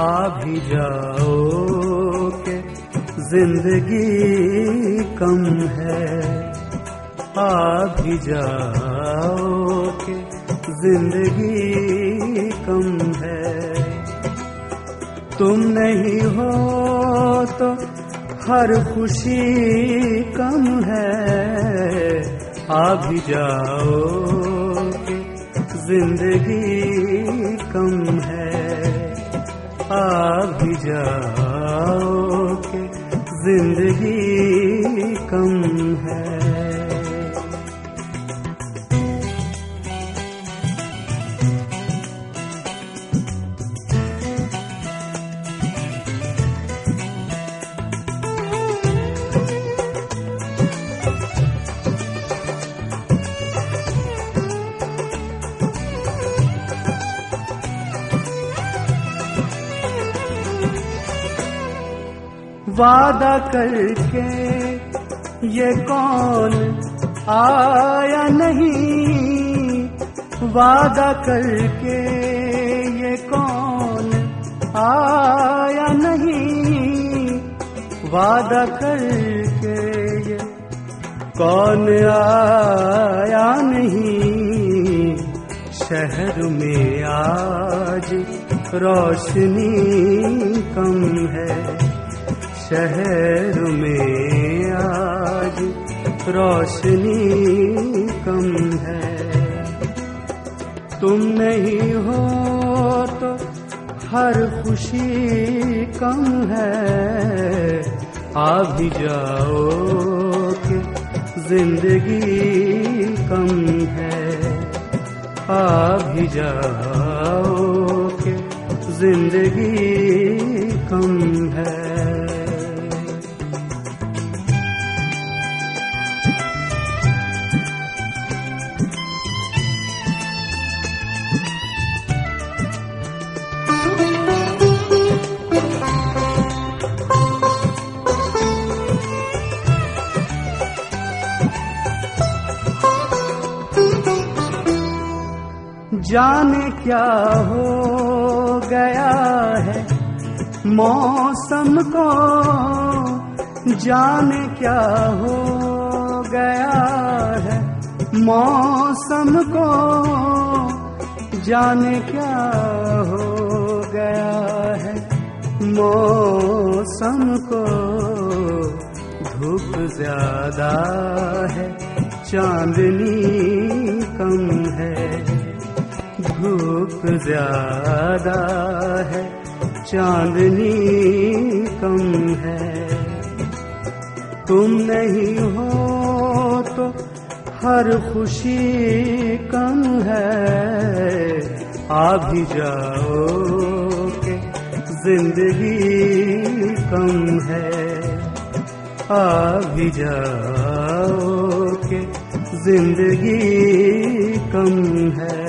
आ भी जाओ के ज़िंदगी कम है। आ भी जाओ के ज़िंदगी कम है। तुम नहीं हो तो हर खुशी कम है। आ भी जाओ कि ज़िंदगी कम है। आ भी जाओ के ज़िंदगी वादा करके ये कौन आया नहीं? वादा करके ये कौन आया नहीं? वादा करके ये कौन आया नहीं? शहर में आज रोशनी कम है। शहर में आज रोशनी कम है। तुम नहीं हो तो हर खुशी कम है। आ भी जाओ कि ज़िंदगी कम है। आ भी जाओ कि ज़िंदगी कम है। जाने क्या हो गया है? मौसम को जाने क्या हो गया है? मौसम को जाने क्या हो गया है? मौसम को धूप ज़्यादा है, चांदनी कम है। धूप ज़्यादा है, चांदनी कम है। तुम नहीं हो तो हर खुशी कम है। आ भी जाओ के ज़िंदगी कम है। आ भी जाओ के ज़िंदगी कम है।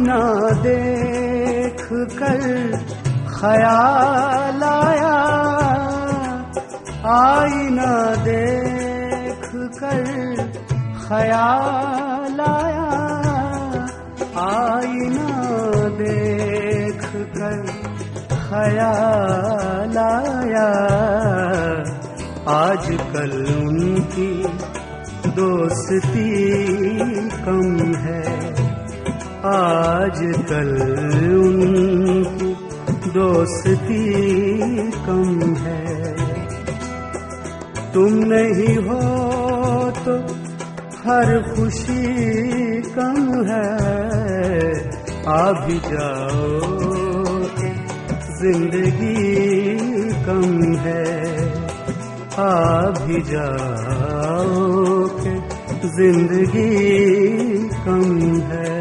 आईना देख कर ख्याल आया। आईना देख कर ख्याल आया। आईना देख कर ख्याल आया। आजकल उनकी दोस्ती आजकल उनकी दोस्ती कम है। तुम नहीं हो तो हर खुशी कम है। आ भी जाओ ज़िंदगी कम है। आ भी जाओ ज़िंदगी कम है।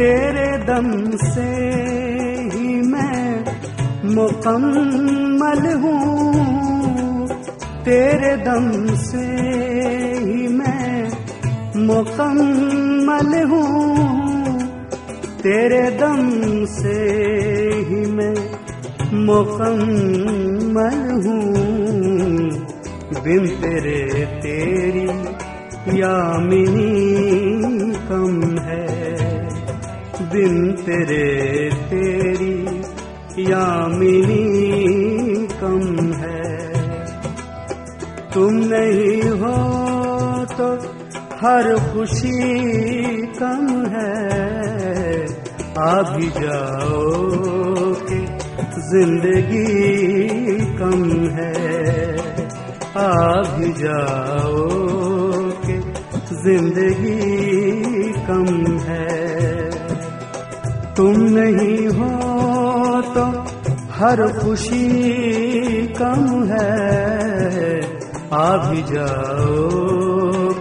दम से ही मैं मुकम्मल हूँ। तेरे दम से ही मैं मुकम्मल हूँ। तेरे दम से ही मैं मुकम्मल हूँ। बिन तेरे तेरी यामिनी बिन तेरे, तेरी यामिनी कम है। तुम नहीं हो तो हर खुशी कम है। आ भी जाओ के ज़िंदगी कम है। आ भी जाओ के ज़िंदगी कम तुम नहीं हो तो हर खुशी कम है। आ भी जाओ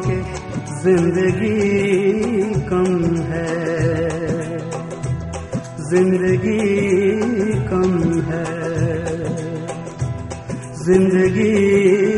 कि ज़िंदगी कम है। ज़िंदगी कम है। ज़िंदगी